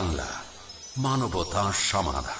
বাংলা মানবতা সমাধান।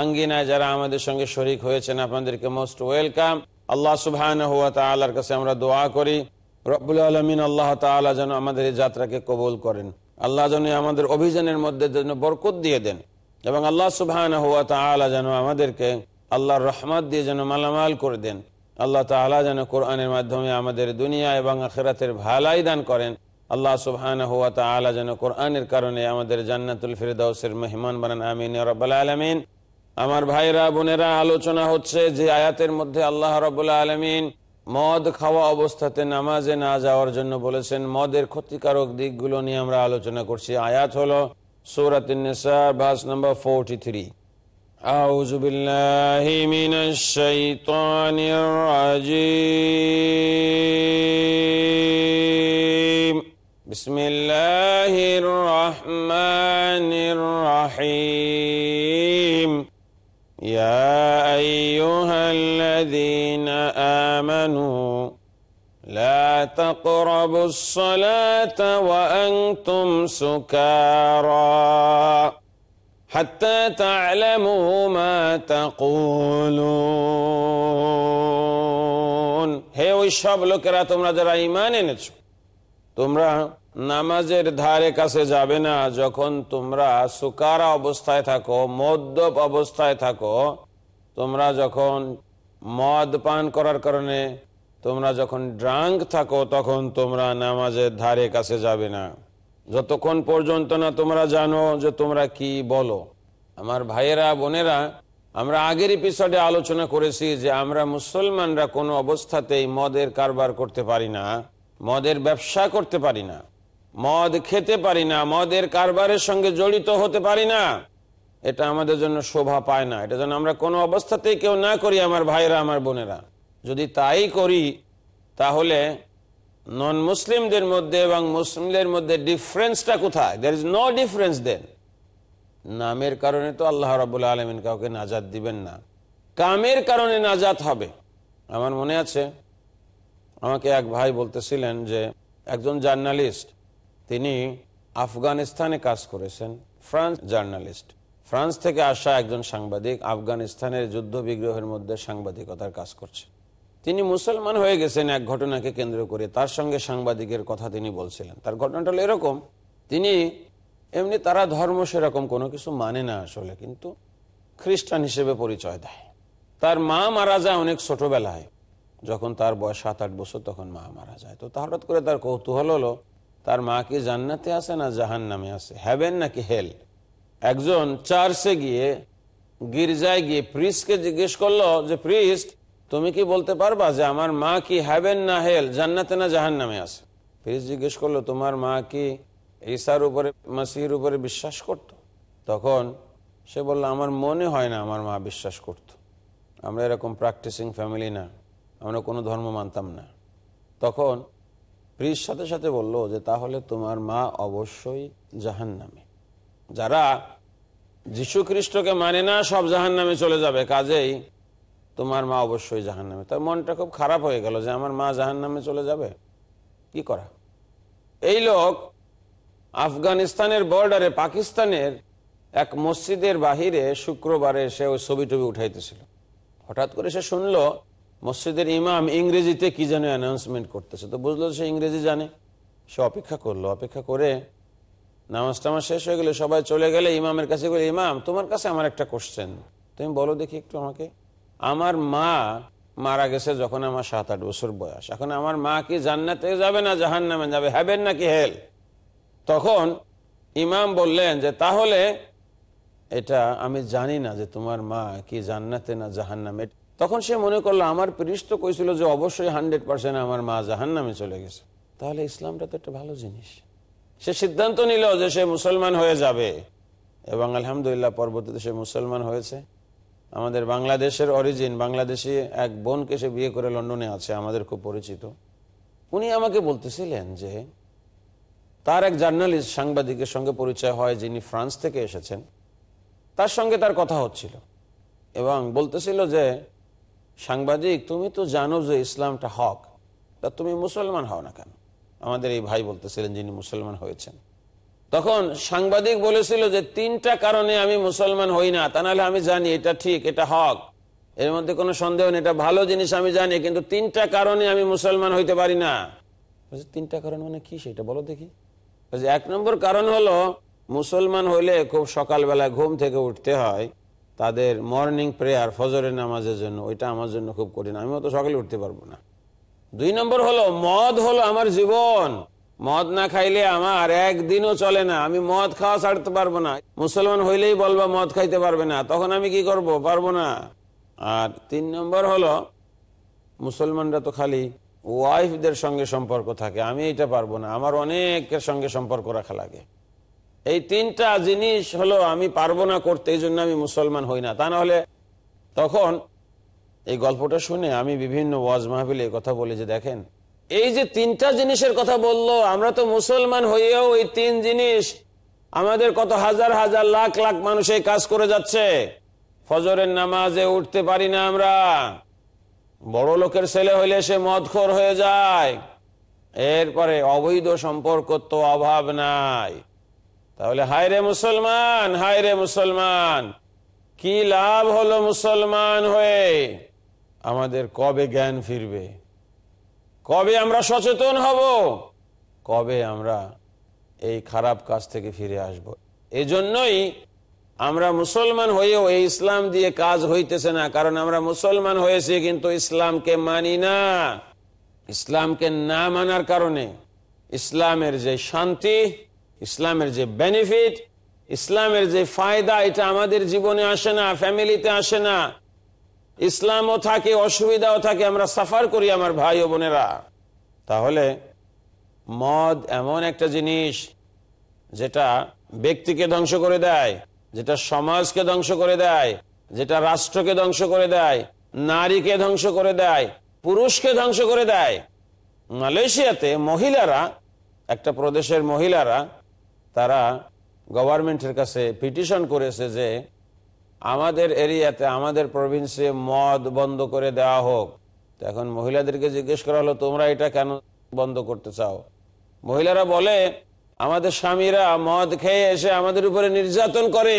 আঙ্গিনায় যারা আমাদের সঙ্গে শরিক হয়েছেন, আপনাদেরকে মোস্ট ওয়েলকাম আল্লাহ সুবহান কাছে আমরা দোয়া করি। রব্বুল আলমিন আল্লাহ তালা যেন আমাদের এই যাত্রাকে কবুল করেন। আল্লাহ যেন আমাদের অভিযানের মধ্যে যেন বরকত দিয়ে দেন। এবং আল্লাহ সুবহান হুয়া তালা যেন আমাদেরকে আল্লাহর রহমত দিয়ে যেন মালামাল করে দেন। আল্লাহ তালা যেন কোরআনের মাধ্যমে আমাদের দুনিয়া এবং আখেরাতের ভালাই দান করেন। আল্লাহ সুবহান হুয়া তালা যেন কোরআনের কারণে আমাদের জান্নাতুল ফিরদাউসের মেহমান বানান। আমিন রব্বাল আলমিন। আমার ভাইরা বোনেরা আলোচনা হচ্ছে যে আয়াতের মধ্যে আল্লাহ রবাহ আলমিন মদ খাওয়া অবস্থাতে নামাজে না যাওয়ার জন্য বলেছেন মদের ক্ষতিকারক দিকগুলো নিয়ে আমরা আলোচনা করছি আয়াত হলো সৌরাত বাস নম্বর ফোরটি থ্রি أعوذ بالله من الشيطان الرجيم بسم الله الرحمن الرحيم يا أيها الذين آمنوا لا تقربوا الصلاة وأنتم سكارى حتى تعلموا ما تقولون হে ওই সব লোকেরা তোমরা যারা ইমান এনেছো তোমরা নামাজের ধারে কাছে যাবে না, যখন তোমরা সুকারা অবস্থায় থাকো, মদ্যপ অবস্থায় থাকো, তোমরা যখন মদ পান করার কারণে, তোমরা যখন ড্রাঙ্ক থাকো, তখন তোমরা নামাজের ধারে কাছে যাবে না। যতক্ষণ পর্যন্ত না তোমরা জানো যে তোমরা কি বলো। আমার ভাইয়েরা, বোনেরা, আমরা আগের এপিসোডে আলোচনা করেছি যে আমরা মুসলমানরা কোনো অবস্থাতেই মদের কারবার করতে পারি না, মদের ব্যবসা করতে পারি না। মদ খেতে পারি না, মদের কারবারের সঙ্গে জড়িত হতে পারি না। এটা আমাদের জন্য শোভা পায় না। এটা যেন আমরা কোনো অবস্থাতেই কেউ না করি, আমার ভাইরা আমার বোনেরা। যদি তাই করি, তাহলে নন মুসলিমদের মধ্যে এবং মুসলিমদের মধ্যে ডিফারেন্সটা কোথায়? There is no difference then নামের কারণে তো আল্লাহ রাবুল আলমিন কাউকে নাজাদ দিবেন না। কামের কারণে নাজাত হবে। আমার মনে আছে, আমাকে এক ভাই বলতেছিলেন যে, একজন জার্নালিস্ট তিনি আফগানিস্তানে কাজ করেছেন, ফ্রান্স জার্নালিস্ট। ফ্রান্স থেকে আসা একজন সাংবাদিক আফগানিস্তানের যুদ্ধ বিগ্রহের মধ্যে সাংবাদিকতার কাজ করছে। তিনি মুসলমান হয়ে গেছেন এক ঘটনাকে কেন্দ্র করে, তার সঙ্গে সাংবাদিকের কথা তিনি বলছিলেন। তার ঘটনাটা হলো এরকম, তিনি এমনি তারা ধর্ম সেরকম কোনো কিছু মানে না আসলে, কিন্তু খ্রিস্টান হিসেবে পরিচয় দেয়। তার মা মারা যায় অনেক ছোটবেলায়, যখন তার বয়স সাত আট বছর, তখন মা মারা যায়। তো হঠাৎ করে তার কৌতূহল হলো তার মা কি জান্নাতে আছে না জাহান নামে আছে? হ্যাভেন নাকি হেল একজন চার্চে গিয়ে, গির্জায় গিয়ে প্রিস্টকে জিজ্ঞেস করল যে প্রিস্ট তুমি কি বলতে পারবা যে আমার মা কি হ্যাভেন না হেল জান্নাতে না জাহান নামে আছে? প্রিস্ট জিজ্ঞেস করল, তোমার মা কি ঈশার উপরে মাসির উপরে বিশ্বাস করত। তখন সে বলল, আমার মনে হয় না আমার মা বিশ্বাস করত। আমরা এরকম প্র্যাকটিসিং ফ্যামিলি না। আমরা কোনো ধর্ম মানতাম না। তখন প্রিস সাথে সাথে বলল যে তাহলে তোমার মা অবশ্যই জাহান নামে যারা যীশু খ্রিস্টকে মানে না সব জাহান নামে চলে যাবে, কাজেই তোমার মা অবশ্যই জাহান নামে তার মনটা খুব খারাপ হয়ে গেল যে আমার মা জাহান নামে চলে যাবে? কি করা? এই লোক আফগানিস্তানের বর্ডারে পাকিস্তানের এক মসজিদের বাহিরে শুক্রবারে সে ওই ছবি টবি উঠাইতেছিল। হঠাৎ করে সে শুনলো মসজিদের ইমাম ইংরেজিতে কি যেন অ্যানাউন্সমেন্ট করতেছে? তো বুঝলো সে ইংরেজি জানে। সে অপেক্ষা করল, অপেক্ষা করে নামাজ টামাজ শেষ হয়ে গেলে সবাই চলে গেলে ইমামের কাছে বলে, ইমাম, তোমার কাছে আমার একটা কোশ্চেন তুমি বলো দেখি একটু আমাকে। আমার মা মারা গেছে যখন আমার সাত আট বছর বয়স। এখন আমার মা কি জান্নাতে যাবে না জাহান নামে যাবে? হ্যাবেন নাকি হেল তখন ইমাম বললেন যে, তাহলে এটা আমি জানি না যে তোমার মা কি জান্নাতে না জাহান নামে তখন সে মনে করল, আমার পৃষ্ঠ কইছিল যে অবশ্যই হান্ড্রেড পার্সেন্ট আমার মা জাহান নামে চলে গেছে। তাহলে ইসলামটা তো একটা ভালো জিনিস। সে সিদ্ধান্ত নিল যে সে মুসলমান হয়ে যাবে এবং আলহামদুলিল্লাহ পরবর্তীতে সে মুসলমান হয়েছে। আমাদের বাংলাদেশের অরিজিন, বাংলাদেশি এক বোনকে সে বিয়ে করে লন্ডনে আছে, আমাদের খুব পরিচিত। উনি আমাকে বলতেছিলেন যে, তার এক জার্নালিস্ট সাংবাদিকের সঙ্গে পরিচয় হয়, যিনি ফ্রান্স থেকে এসেছেন। তার সঙ্গে তার কথা হচ্ছিল এবং বলতেছিল যে সাংবাদিক, তুমি তো জানো যে ইসলামটা হক। তা তুমি মুসলমান হও না কেন? আমাদের এই ভাই বলতেছিলেন যিনি মুসলমান হয়েছেন। তখন সাংবাদিক বলেছিল যে তিনটা কারণে আমি মুসলমান হই না, তা নাহলে আমি জানি এটা ঠিক, এটা হক। এর মধ্যে কোনো সন্দেহ নেই, এটা ভালো জিনিস আমি জানি, কিন্তু তিনটা কারণে আমি মুসলমান হইতে পারি না। তিনটা কারণ মানে কি সেটা বলো দেখি। এক নম্বর কারণ হলো, মুসলমান হইলে খুব সকালবেলা ঘুম থেকে উঠতে হয় তাদের মর্নিং প্রেয়ার ফজরের নামাজের জন্য, ওইটা আমার জন্য খুব কঠিন। আমিও তো সকালে উঠতে পারব না। দুই নম্বর হলো, মদ হলো আমার জীবন। মদ না খাইলে আমার একদিনও চলে না। আমি মদ খাওয়া ছাড়তে পারব না। মুসলমান হইলেই বলবা, মদ খাইতে পারবে না। তখন আমি কি করব? পারব না। আর তিন নম্বর হলো, মুসলমানরা তো খালি ওয়াইফদের সঙ্গে সম্পর্ক থাকে। আমি এটা পারব না। আমার অনেকের সঙ্গে সম্পর্ক রাখা লাগে। এই তিনটা জিনিস হলো আমি পারব না করতে, এই জন্য আমি মুসলমান হই না। তা না হলে তখন এই গল্পটা শুনে আমি বিভিন্ন ওয়াজ মাহফিলে কথা বলি যে দেখেন, এই যে তিনটা জিনিসের কথা বলল, আমরা তো মুসলমান হইয়েও এই তিন জিনিস, আমাদের কত হাজার হাজার লাখ লাখ মানুষ এই কাজ করে যাচ্ছে। ফজরের নামাজে উঠতে পারি না আমরা। বড় লোকের ছেলে হইলে সে মদখোর হয়ে যায়। এরপরে অবৈধ সম্পর্ক তো অভাব নাই। তাহলে হায় রে মুসলমান, হায় রে মুসলমান, কি লাভ হলো মুসলমান হয়ে? আমাদের কবে জ্ঞান ফিরবে? কবে আমরা সচেতন হব? কবে আমরা এই খারাপ কাজ থেকে ফিরে আসব? এজন্যই আমরা মুসলমান হয়েও এই ইসলাম দিয়ে কাজ হইতেছে না, কারণ আমরা মুসলমান হয়েছি কিন্তু ইসলামকে মানি না। ইসলামকে না মানার কারণে ইসলামের যে শান্তি ইসলামের যে বেনিফিট ইসলামের যে ফায়দা, এটা আমাদের জীবনে আসে না ফ্যামিলিতে আসে না। ইসলামও থাকে, অসুবিধাও থাকে, আমরা সাফার করি আমার ভাই ও বোনেরা। তাহলে মদ এমন একটা জিনিস যেটা ব্যক্তিকে ধ্বংস করে দেয়, যেটা সমাজকে ধ্বংস করে দেয়, যেটা রাষ্ট্রকে ধ্বংস করে দেয়, নারীকে ধ্বংস করে দেয়, পুরুষকে ধ্বংস করে দেয়। মালয়েশিয়াতে মহিলারা, একটা প্রদেশের মহিলারা তারা গভর্নমেন্টের কাছে পিটিশন করেছে যে আমাদের এরিয়াতে, আমাদের প্রভিন্সে মদ বন্ধ করে দেওয়া হোক। এখন মহিলাদেরকে জিজ্ঞেস করা হলো, তোমরা এটা কেন বন্ধ করতে চাও? মহিলারা বলে, আমাদের স্বামীরা মদ খেয়ে এসে আমাদের উপরে নির্যাতন করে।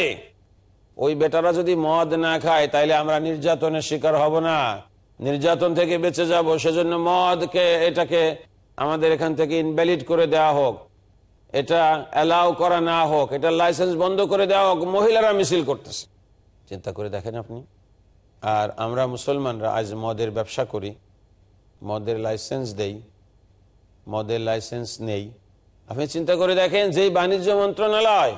ওই বেটারা যদি মদ না খায়, তাইলে আমরা নির্যাতনের শিকার হব না। নির্যাতন থেকে বেঁচে যাব, সেজন্য মদকে এটাকে আমাদের এখান থেকে ইনভ্যালিড করে দেওয়া হোক। এটা অ্যালাউ করা না হোক, এটা লাইসেন্স বন্ধ করে দেওয়া হোক, মহিলারা মিছিল করতেছে। চিন্তা করে দেখেন আপনি। আর আমরা মুসলমানরা আজ মদের ব্যবসা করি, মদের লাইসেন্স দেই, মদের লাইসেন্স নেই। আপনি চিন্তা করে দেখেন যে বাণিজ্য মন্ত্রণালয়,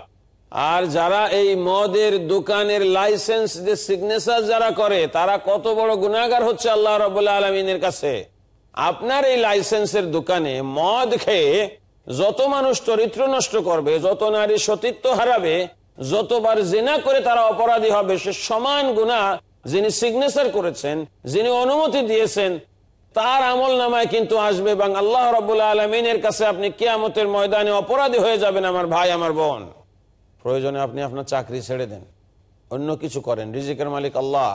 আর যারা এই মদের দোকানের লাইসেন্স যে সিগনেচার যারা করে, তারা কত বড় গুণাগার হচ্ছে আল্লাহ রবাহ আলমিনের কাছে। আপনার এই লাইসেন্সের দোকানে মদ খেয়ে যত মানুষ চরিত্র নষ্ট করবে, যত নারী সতীত্ব হারাবে, যতবার জেনা করে তারা অপরাধী হবে, সে সমান গুণা যিনি সিগনেচার করেছেন, যিনি অনুমতি দিয়েছেন, তার আমল নামায় কিন্তু আসবে এবং আল্লাহ রবাহ আলমিনের কাছে আপনি কেয়ামতের ময়দানে অপরাধী হয়ে যাবেন আমার ভাই, আমার বোন। প্রয়োজনে আপনি আপনার চাকরি ছেড়ে দেন, অন্য কিছু করেন, রিজিকের মালিক আল্লাহ,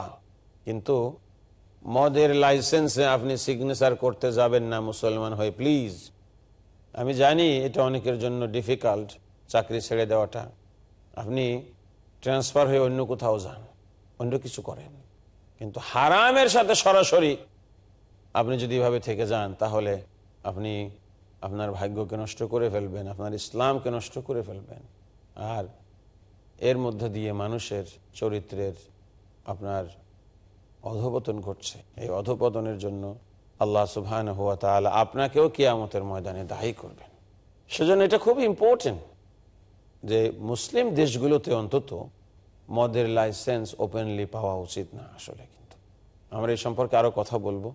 কিন্তু মদের লাইসেন্সে আপনি সিগনেচার করতে যাবেন না মুসলমান হয়ে প্লিজ আমি জানি এটা অনেকের জন্য ডিফিকাল্ট চাকরি ছেড়ে দেওয়াটা। আপনি ট্রান্সফার হয়ে অন্য কোথাও যান, অন্য কিছু করেন। কিন্তু হারামের সাথে সরাসরি আপনি যদি এভাবে থেকে যান, তাহলে আপনি আপনার ভাগ্যকে নষ্ট করে ফেলবেন, আপনার ইসলামকে নষ্ট করে ফেলবেন। আর এর মধ্য দিয়ে মানুষের চরিত্রের আপনার অধপতন ঘটছে। এই অধপতনের জন্য আল্লাহ সুবহান হুয়া তালা আপনাকেও কিয়ামতের ময়দানে দায়ী করবেন। সেজন্য এটা খুব ইম্পর্টেন্ট যে মুসলিম দেশগুলোতে অন্তত মদের লাইসেন্স ওপেনলি পাওয়া উচিত না আসলে কিন্তু। আমরা এই সম্পর্কে আরও কথা বলব।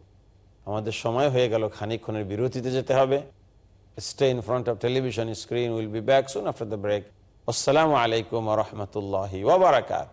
আমাদের সময় হয়ে গেল খানিক্ষণের বিরতিতে যেতে হবে। Stay in front of television screen will be back soon after the break আসসালামু আলাইকুম রহমতুল্লাহি ওবরাকাত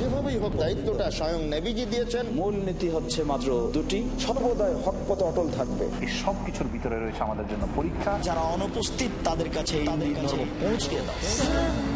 যেভাবেই হোক দায়িত্বটা স্বয়ং নেভিজি দিয়েছেন। মূল নীতি হচ্ছে মাত্র দুটি সর্বদাই হক পথে অটল থাকবে। এই সব কিছুর ভিতরে রয়েছে আমাদের জন্য পরীক্ষা। যারা অনুপস্থিত তাদের কাছে পৌঁছে দাও।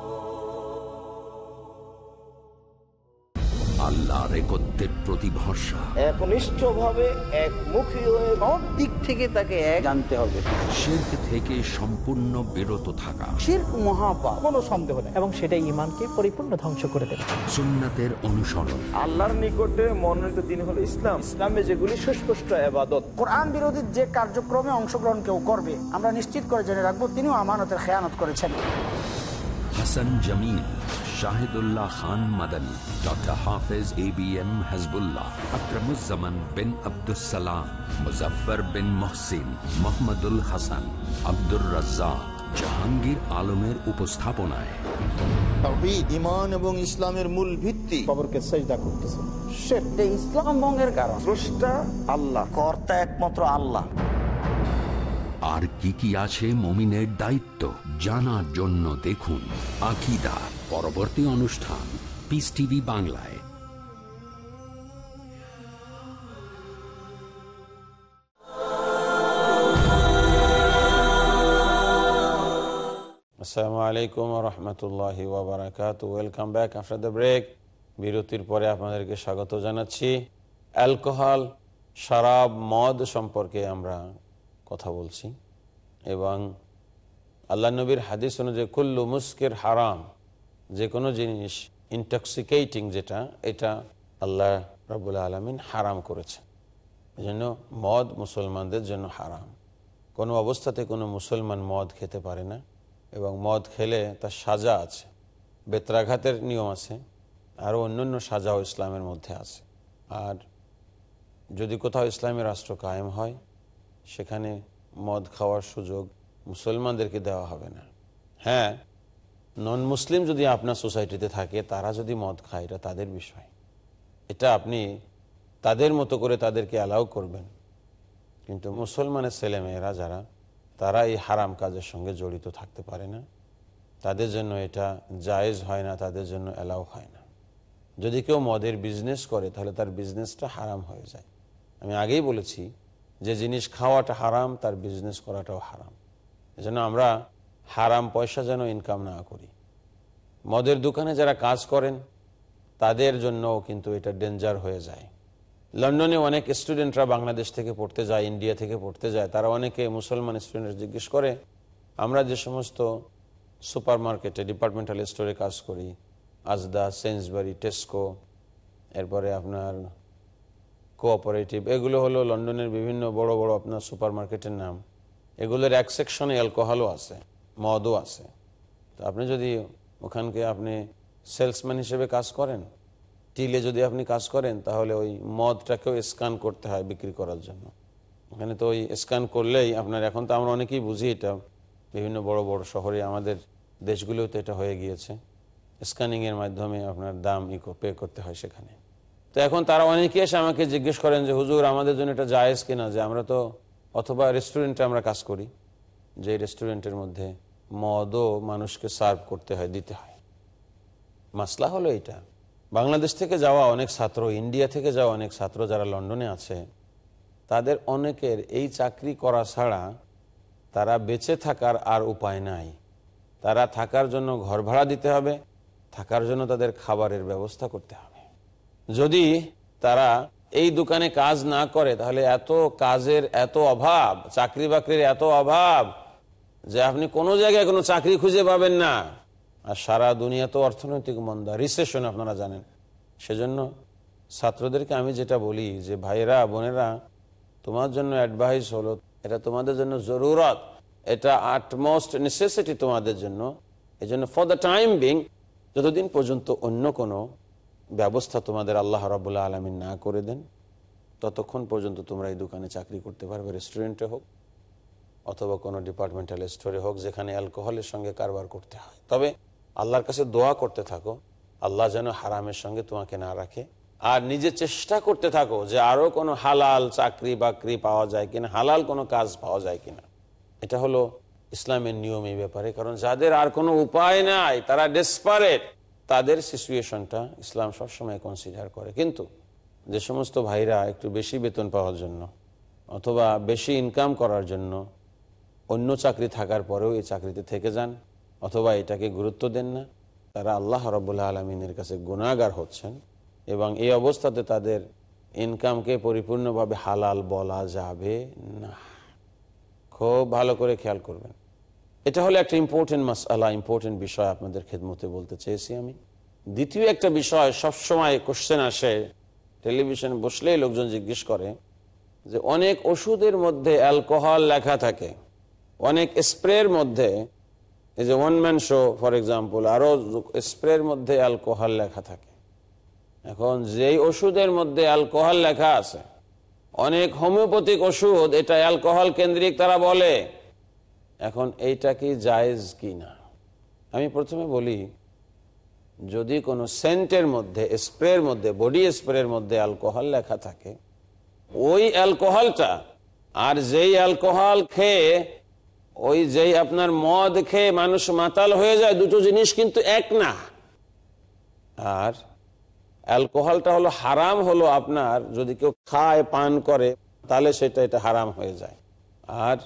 আল্লাহ রেকত্বের প্রতি ভরসা একনিষ্ঠ একমুখী হয়ে সব দিক থেকে তাকে এক জানতে হবে। শির্ক থেকে সম্পূর্ণ বিরত থাকা। শির্ক মহাপাপ। কোনো সন্দেহ নেই। এবং সেটা ইমানকে পরিপূর্ণ ধ্বংস করে দেবে। সুন্নাতের অনুসরণ। আল্লাহর নিকটে মনোনীত দিন হলো ইসলাম। ইসলামে যেগুলি সুস্পষ্ট আবাদত কোরআন বিরোধী যে কার্যক্রমে অংশগ্রহণ কেউ করবে আমরা নিশ্চিত করে জেনে রাখব তিনিও আমানতের খেয়ানত করেছেন। Hasan Jamil Shahidullah Khan Madani doctor Hafez A B M Hazbullah Akramuzzaman bin Abdussalam Muzaffar bin Mohsin Mohammadul Hasan Abdur Razzak Jahangir আলমের উপস্থাপনায়। ঈমান এবং ইসলামের মূল ভিত্তি। খবরকে সেজদা করতেছে। এটা ইসলাম ভঙ্গের কারণ। স্রষ্টা আল্লাহ কর্তা একমাত্র আল্লাহ। আর কি কি আছে মমিনের দায়িত্ব জানার জন্য দেখুন আকিদা। পরবর্তী অনুষ্ঠান পিস টিভি বাংলায়। আসসালামু আলাইকুম রহমতুল্লাহ welcome back after the break বিরতির পরে আপনাদেরকে স্বাগত জানাচ্ছি। অ্যালকোহল শরাব মদ সম্পর্কে আমরা কথা বলছি। এবং আল্লাহ নবীর হাদিস অনুযায়ী, কুল্লু মুস্কির হারাম। যে কোনো জিনিস ইনটক্সিকেটিং যেটা, এটা আল্লাহ রবুল আলমিন হারাম করেছেন। এই জন্য মদ মুসলমানদের জন্য হারাম। কোনো অবস্থাতে কোনো মুসলমান মদ খেতে পারে না এবং মদ খেলে তার সাজা আছে, বেত্রাঘাতের নিয়ম আছে, আরও অন্যান্য সাজাও ইসলামের মধ্যে আছে। আর যদি কোথাও ইসলামী রাষ্ট্র কায়েম হয়, সেখানে মদ খাওয়ার সুযোগ মুসলমানদেরকে দেওয়া হবে না। হ্যাঁ নন মুসলিম যদি আপনার সোসাইটিতে থাকে, তারা যদি মদ খায়, এটা তাদের বিষয়। এটা আপনি তাদের মতো করে তাদেরকে অ্যালাউ করবেন। কিন্তু মুসলমানের ছেলেমেয়েরা যারা, তারা এই হারাম কাজের সঙ্গে জড়িত থাকতে পারে না। তাদের জন্য এটা জায়েজ হয় না, তাদের জন্য অ্যালাউ হয় না। যদি কেউ মদের বিজনেস করে, তাহলে তার বিজনেসটা হারাম হয়ে যায়। আমি আগেই বলেছি, যে জিনিস খাওয়াটা হারাম, তার বিজনেস করাটাও হারাম। এজন্য আমরা হারাম পয়সা যেন ইনকাম না করি। মদের দোকানে যারা কাজ করেন, তাদের জন্য কিন্তু এটা ডেঞ্জার হয়ে যায়। লন্ডনে অনেক স্টুডেন্টরা বাংলাদেশ থেকে পড়তে যায় ইন্ডিয়া থেকে পড়তে যায়, তারা অনেকে মুসলমান স্টুডেন্ট জিজ্ঞেস করে, আমরা যে সমস্ত সুপার মার্কেটে ডিপার্টমেন্টাল স্টোরে কাজ করি আজদা সেন্সবারি টেস্কো এরপরে আপনার কোঅপারেটিভ এগুলো হলো লন্ডনের বিভিন্ন বড় বড় আপনার সুপার মার্কেটের নাম। এগুলোর এক সেকশনে অ্যালকোহলও আছে। মদও আছে। তো আপনি যদি ওখানকে আপনি সেলসম্যান হিসেবে কাজ করেন, টিলে যদি আপনি কাজ করেন, তাহলে ওই মদটাকেও স্ক্যান করতে হয় বিক্রি করার জন্য। ওখানে তো ওই স্ক্যান করলেই আপনার, এখন তো আমরা অনেকেই বুঝি এটা, বিভিন্ন বড় বড় শহরে আমাদের দেশগুলোতে এটা হয়ে গিয়েছে। স্ক্যানিংয়ের মাধ্যমে আপনার দাম ই পে করতে হয় সেখানে। তো এখন তারা অনেকে এসে আমাকে জিজ্ঞেস করেন যে, হুজুর, আমাদের জন্য এটা জায়েজ কিনা? যে, আমরা তো, অথবা রেস্টুরেন্টে আমরা কাজ করি। যে রেস্টুরেন্টের মধ্যে মদও মানুষকে সার্ভ করতে হয়, দিতে হয়। মাসলা হলো এটা বাংলাদেশ থেকে যাওয়া অনেক ছাত্র ইন্ডিয়া থেকে যাওয়া অনেক ছাত্র যারা লন্ডনে আছে, তাদের অনেকের এই চাকরি করা ছাড়া তারা বেঁচে থাকার আর উপায় নাই। তারা থাকার জন্য ঘর ভাড়া দিতে হবে, থাকার জন্য তাদের খাবারের ব্যবস্থা করতে হবে। যদি তারা এই দোকানে কাজ না করে, তাহলে এত কাজের এত অভাব চাকরি বাকরির এত অভাব যে আপনি কোনো জায়গায় কোনো চাকরি খুঁজে পাবেন না। আর সারা দুনিয়া তো অর্থনৈতিক মন্দা রিসেশন আপনারা জানেন। সেজন্য ছাত্রদেরকে আমি যেটা বলি যে, ভাইয়েরা, বোনেরা, তোমার জন্য অ্যাডভাইস হলো, এটা তোমাদের জন্য জরুরত। এটা আটমোস্ট নেসেসিটি তোমাদের জন্য। এই জন্য ফর দ্য টাইম বিং যতদিন পর্যন্ত অন্য কোনো ব্যবস্থা তোমাদের আল্লাহ রাবুল্লাহ আলমিন না করে দেন, ততক্ষণ পর্যন্ত তোমরা এই দোকানে চাকরি করতে পারবে রেস্টুরেন্টে হোক। অথবা কোনো ডিপার্টমেন্টাল স্টোরে হোক, যেখানে অ্যালকোহলের সঙ্গে কারবার করতে হয়। তবে আল্লাহর কাছে দোয়া করতে থাকো, আল্লাহ যেন হারামের সঙ্গে তোমাকে না রাখে। আর নিজে চেষ্টা করতে থাকো যে আরও কোনো হালাল চাকরি বাকরি পাওয়া যায় কিনা, হালাল কোনো কাজ পাওয়া যায় কিনা। এটা হলো ইসলামের নিয়ম এই ব্যাপারে, কারণ যাদের আর কোনো উপায় নাই, তারা ডেসপারেট তাদের সিচুয়েশনটা ইসলাম সবসময় কনসিডার করে। কিন্তু যে সমস্ত ভাইরা একটু বেশি বেতন পাওয়ার জন্য অথবা বেশি ইনকাম করার জন্য অন্য চাকরি থাকার পরেও এই চাকরিতে থেকে যান, অথবা এটাকে গুরুত্ব দেন না। তারা আল্লাহ রবুল্লাহ আলমিনের কাছে গুণাগার হচ্ছেন এবং এই অবস্থাতে তাদের ইনকামকে পরিপূর্ণভাবে হালাল বলা যাবে না। খুব ভালো করে খেয়াল করবেন। এটা হলো একটা ইম্পর্টেন্ট মাসালা ইম্পর্টেন্ট বিষয় আপনাদের খেদমতে বলতে চেয়েছি আমি। দ্বিতীয় একটা বিষয়, সবসময় কোশ্চেন আসে টেলিভিশন বসলেই লোকজন জিজ্ঞেস করে যে অনেক ওষুধের মধ্যে অ্যালকোহল লেখা থাকে। অনেক স্প্রের মধ্যে, এই যে one man show for example আরও স্প্রের মধ্যে অ্যালকোহল লেখা থাকে। এখন যেই ওষুধের মধ্যে অ্যালকোহল লেখা আছে, অনেক হোমিওপ্যাথিক ওষুধ, এটা অ্যালকোহল কেন্দ্রিক তারা বলে। এখন এইটা কি জায়েজ কি না আমি প্রথমে বলি, যদি কোনো সেন্টের মধ্যে, স্প্রের মধ্যে বডি স্প্রের মধ্যে অ্যালকোহল লেখা থাকে, ওই অ্যালকোহলটা আর যেই অ্যালকোহল খেয়ে ওই যেই আপনার মদ খেয়ে মানুষ মাতাল হয়ে যায়, দুটো জিনিস কিন্তু এক না। আর অ্যালকোহলটা হলো হারাম হলো আপনার, যদি কেউ খায়, পান করে, তাহলে সেটা এটা হারাম হয়ে যায়। আর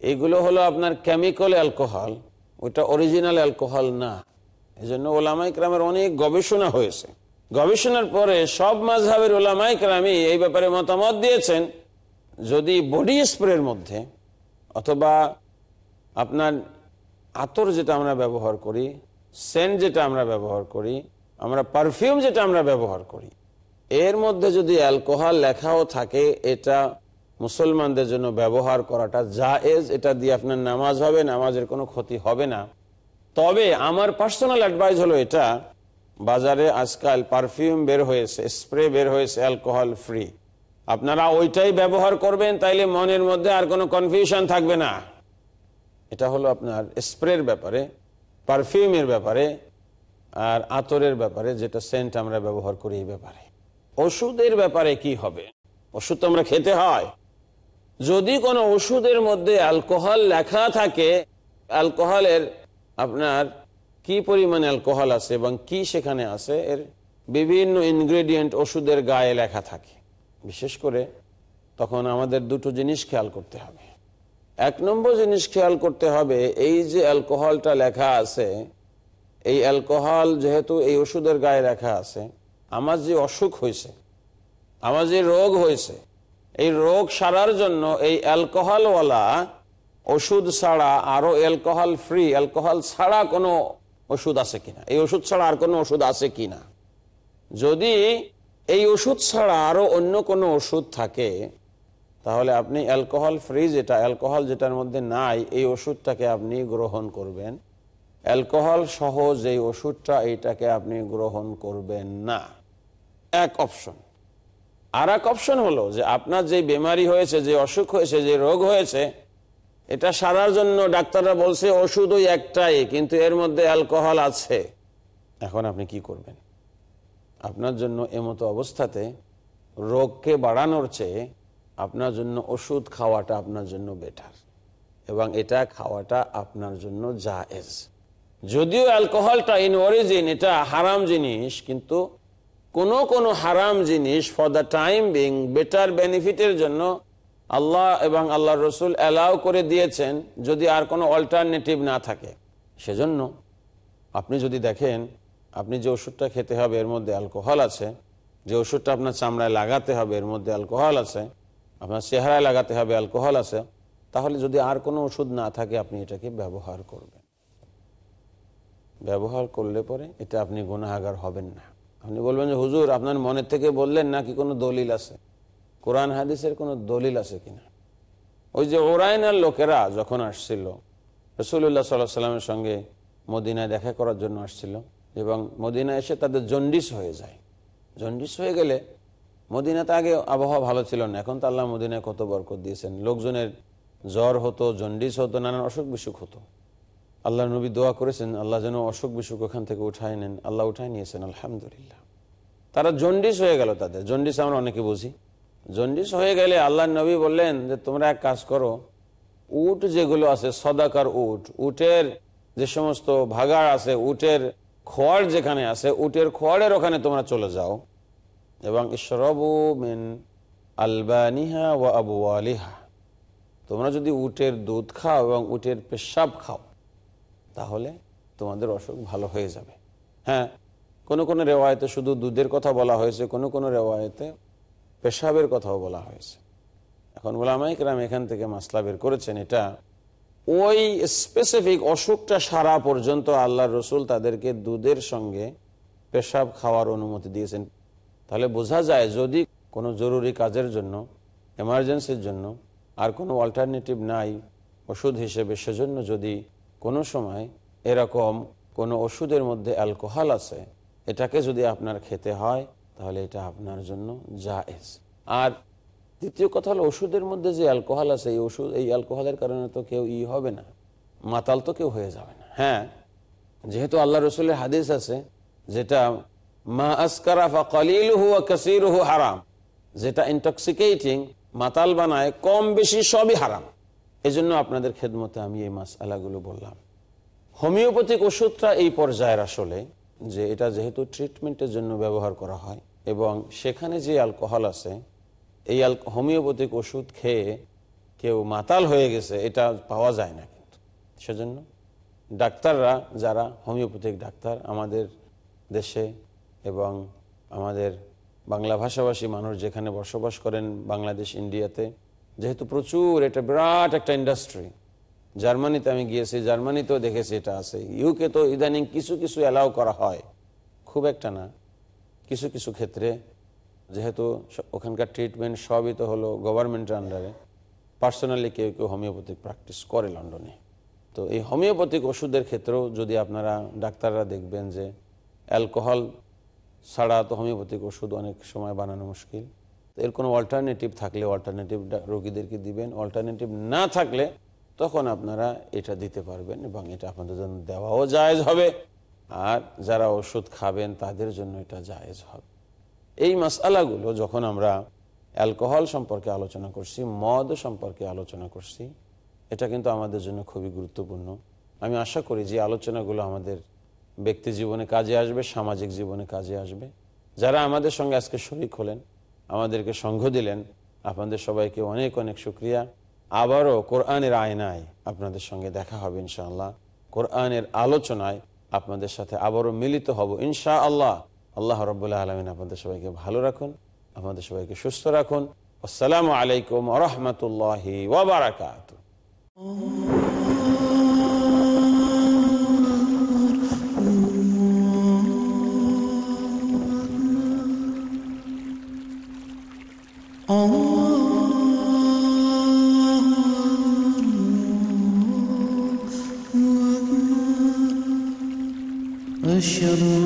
এগুলো হলো আপনার কেমিক্যাল অ্যালকোহল ওটা অরিজিনাল অ্যালকোহল না। এই জন্য ওলামাই ক্রামের অনেক গবেষণা হয়েছে। গবেষণার পরে সব মাঝহের ওলামাই ক্রামই এই ব্যাপারে মতামত দিয়েছেন। যদি বডি স্প্রের মধ্যে অথবা আপনার আতর যেটা আমরা ব্যবহার করি, সেন্ট যেটা আমরা ব্যবহার করি, আমরা পারফিউম যেটা আমরা ব্যবহার করি, এর মধ্যে যদি অ্যালকোহল লেখাও থাকে, এটা মুসলমানদের জন্য ব্যবহার করাটা জায়েজ, এটা দিয়ে আপনার নামাজ হবে, নামাজের কোনো ক্ষতি হবে না। তবে আমার পার্সোনাল অ্যাডভাইস হলো এটা, বাজারে আজকাল পারফিউম বের হয়েছে স্প্রে বের হয়েছে অ্যালকোহল ফ্রি আপনারা ওইটাই ব্যবহার করবেন, তাইলে মনের মধ্যে আর কোনো কনফিউশন থাকবে না। এটা হলো আপনার স্প্রের ব্যাপারে, পারফিউমের ব্যাপারে আর আতরের ব্যাপারে, যেটা সেন্ট আমরা ব্যবহার করি এই ব্যাপারে। ওষুধের ব্যাপারে কি হবে? ওষুধ তো আমরা খেতে হয়। যদি কোনো ওষুধের মধ্যে অ্যালকোহল লেখা থাকে, অ্যালকোহলের আপনার কি পরিমাণ অ্যালকোহল আছে এবং কি সেখানে আছে, এর বিভিন্ন ইনগ্রেডিয়েন্ট ওষুধের গায়ে লেখা থাকে। বিশেষ করে তখন আমাদের দুটো জিনিস খেয়াল করতে হবে। এক নম্বর জিনিস খেয়াল করতে হবে, এই যে অ্যালকোহলটা লেখা আছে, এই অ্যালকোহল যেহেতু এই ওষুধের গায়ে লেখা আছে, আমার যে অসুখ হয়েছে, আমার যে রোগ হয়েছে, এই রোগ সারার জন্য এই অ্যালকোহলওয়ালা ওষুধ ছাড়া আরও অ্যালকোহল ফ্রি, অ্যালকোহল ছাড়া কোনো ওষুধ আছে কিনা? এই ওষুধ ছাড়া আর কোনো ওষুধ আছে কিনা? যদি এই ওষুধ ছাড়া আরও অন্য কোনো ওষুধ থাকে তাহলে আপনি অ্যালকোহল ফ্রি যেটা, অ্যালকোহল যেটার মধ্যে নাই, এই ওষুধটাকে আপনি গ্রহণ করবেন। অ্যালকোহল সহ যে ওষুধটা, এইটাকে আপনি গ্রহণ করবেন না। এক অপশন। আর এক অপশন হলো যে, আপনার যে বেমারি হয়েছে যে অসুখ হয়েছে যে রোগ হয়েছে, এটা সারার জন্য ডাক্তাররা বলছে ওষুধ ওই একটাই, কিন্তু এর মধ্যে অ্যালকোহল আছে। এখন আপনি কি করবেন? আপনার জন্য এমতো অবস্থাতে রোগকে বাড়ানোর চেয়ে আপনার জন্য ওষুধ খাওয়াটা আপনার জন্য বেটার এবং এটা খাওয়াটা আপনার জন্য জায়েজ। যদিও অ্যালকোহলটা ইন অরিজিন এটা হারাম জিনিস, কিন্তু কোন কোন হারাম জিনিস for the time being better বেনিফিটের জন্য আল্লাহ এবং আল্লাহ রসুল অ্যালাউ করে দিয়েছেন যদি আর কোনো অল্টারনেটিভ না থাকে। সেজন্য আপনি যদি দেখেন, আপনি যে ওষুধটা খেতে হবে এর মধ্যে অ্যালকোহল আছে, যে ওষুধটা আপনার চামড়ায় লাগাতে হবে এর মধ্যে অ্যালকোহল আছে আপনার চেহারায় লাগাতে হবে অ্যালকোহল আছে, তাহলে যদি আর কোনো ওষুধ না থাকে, আপনি এটাকে ব্যবহার করবেন। ব্যবহার করলে পরে এটা আপনি গুণাহাগার হবেন না। আপনি বলবেন যে, হুজুর, আপনার মনের থেকে বললেন নাকি কোনো দলিল আছে? কোরআন, হাদিসের কোনো দলিল আছে কিনা? ওই যে ওরাইনার লোকেরা যখন আসছিল রসুল্লাহ সাল্লাহ সাল্লামের সঙ্গে মদিনায় দেখা করার জন্য আসছিল, এবং মদিনা এসে তাদের জন্ডিস হয়ে যায়। জন্ডিস হয়ে গেলে মদিনাতে আগে আবহাওয়া ভালো ছিল না, এখন তো আল্লাহ মদিনায় কত বরকত দিয়েছেন। লোকজনের জ্বর হতো, জন্ডিস হতো, নানান অসুখ বিসুখ হতো। আল্লাহ নবী দোয়া করেছেন, আল্লাহ যেন অসুখ বিসুখ ওখান থেকে উঠায় নেন। আল্লাহ উঠায় নিয়েছেন, আলহামদুলিল্লাহ। তারা জন্ডিস হয়ে গেল তাদের। জন্ডিস আমরা অনেকে বুঝি। জন্ডিস হয়ে গেলে আল্লাহ নবী বললেন যে, তোমরা এক কাজ করো, উট যেগুলো আছে, সদাকার উট, উটের যে সমস্ত ভাগাড় আছে, উটের খোয়ার যেখানে আছে, উটের খোয়ারের ওখানে তোমরা চলে যাও। এবং ইশরবু মিন আলবানিহা ও আবু আলিহা তোমরা যদি উটের দুধ খাও এবং উটের পেশাব খাও, তাহলে তোমাদের অসুখ ভালো হয়ে যাবে। হ্যাঁ কোনো কোনো রেওয়ায়তে শুধু দুধের কথা বলা হয়েছে, কোনো কোনো রেওয়ায়তে পেশাবের কথাও বলা হয়েছে। এখন গোলামাইকরাম এখান থেকে মাসলা বের করেছেন এটা, ওই স্পেসিফিক অসুখটা সারা পর্যন্ত আল্লাহ রসুল তাদেরকে দুধের সঙ্গে পেশাব খাওয়ার অনুমতি দিয়েছেন। তাহলে বোঝা যায় যদি কোনো জরুরি কাজের জন্য এমার্জেন্সির জন্য আর কোনো অল্টারনেটিভ নাই ওষুধ হিসেবে, সেজন্য যদি কোনো সময় এরকম কোনো ওষুধের মধ্যে অ্যালকোহল আছে, এটাকে যদি আপনার খেতে হয়, তাহলে এটা আপনার জন্য জায়েজ। আর দ্বিতীয় কথা হলো ওষুধের মধ্যে যে অ্যালকোহল আছে, এই ওষুধ, এই অ্যালকোহলের কারণে তো কেউ ই হবে না, মাতাল তো কেউ হয়ে যাবে না। হ্যাঁ যেহেতু আল্লাহ রসুলের হাদিস আছে, যেটা মা আসকারাফা কলিলহু কাসিরহু হারাম। যেটা ইন্টক্সিকেটিং মাতাল বানায়, কম বেশি সবই হারাম। এই জন্য আপনাদের খেদমতে আমি এই মাস আলাগুলো বললাম। হোমিওপ্যাথিক ওষুধটা এই পর্যায়ের আসলে যে এটা যেহেতু ট্রিটমেন্টের জন্য ব্যবহার করা হয় এবং সেখানে যে অ্যালকোহল আছে, এই হোমিওপ্যাথিক ওষুধ খেয়ে কেউ মাতাল হয়ে গেছে, এটা পাওয়া যায় না কিন্তু। সেজন্য ডাক্তাররা, যারা হোমিওপ্যাথিক ডাক্তার আমাদের দেশে এবং আমাদের বাংলা ভাষাভাষী মানুষ যেখানে বসবাস করেন বাংলাদেশ, ইন্ডিয়াতে, যেহেতু প্রচুর, এটা বিরাট একটা ইন্ডাস্ট্রি জার্মানিতে আমি গিয়েছি, জার্মানিতেও দেখেছি এটা আছে। ইউকে তো ইদানিং কিছু কিছু অ্যালাউ করা হয়। খুব একটা না। কিছু কিছু ক্ষেত্রে, যেহেতু ওখানকার ট্রিটমেন্ট সবই তো হলো গভর্নমেন্টের আন্ডারে পার্সোনালি কেউ কেউ হোমিওপ্যাথিক প্র্যাকটিস করে লন্ডনে। তো এই হোমিওপ্যাথিক ওষুধের ক্ষেত্রেও যদি আপনারা ডাক্তাররা দেখবেন যে অ্যালকোহল ছাড়া তো হোমিওপ্যাথিক ওষুধ অনেক সময় বানানো মুশকিল। এর কোনো অল্টারনেটিভ থাকলে অল্টারনেটিভ রোগীদেরকে দিবেন। অল্টারনেটিভ না থাকলে তখন আপনারা এটা দিতে পারবেন এবং এটা আপনাদের জন্য দেওয়াও জায়েজ হবে। আর যারা ওষুধ খাবেন তাদের জন্য এটা জায়েজ হবে। এই মশালাগুলো যখন আমরা অ্যালকোহল সম্পর্কে আলোচনা করছি, মদ সম্পর্কে আলোচনা করছি, এটা কিন্তু আমাদের জন্য খুবই গুরুত্বপূর্ণ। আমি আশা করি যে আলোচনাগুলো আমাদের ব্যক্তি জীবনে কাজে আসবে, সামাজিক জীবনে কাজে আসবে। যারা আমাদের সঙ্গে আজকে শরিক হলেন, আমাদেরকে সঙ্গ দিলেন, আপনাদের সবাইকে অনেক অনেক শুক্রিয়া। আবারও কোরআনের আয়নায় আপনাদের সঙ্গে দেখা হবে ইনশাআল্লাহ। কোরআনের আলোচনায় আপনাদের সাথে আবারও মিলিত হব ইনশা আল্লাহ আল্লাহ রবাহ আলমিন আপনাদের সবাইকে ভালো রাখুন, আপনাদের সবাইকে সুস্থ রাখুন। আসসালামু আলাইকুম রহমতুল্লাহ ওবরাকাত Oh شرور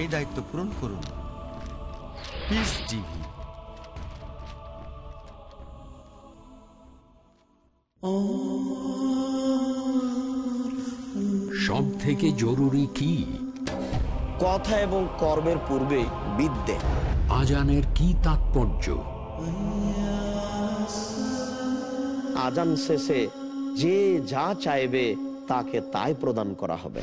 এই দায়িত্ব পূরণ করুন। পিস টিভি সব থেকে জরুরি কি? কথা এবং কর্মের পূর্বে বিদ্যে। আজানের কি তাৎপর্য? আজান শেষে যে যা চাইবে তাকে তাই প্রদান করা হবে।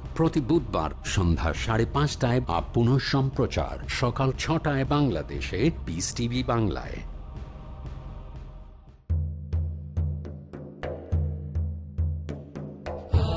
প্রতি বুধবার সন্ধ্যা সাড়ে পাঁচটায় বা পুনঃ সম্প্রচার সকাল ছটায় বাংলাদেশে পিস টিভি বাংলায়।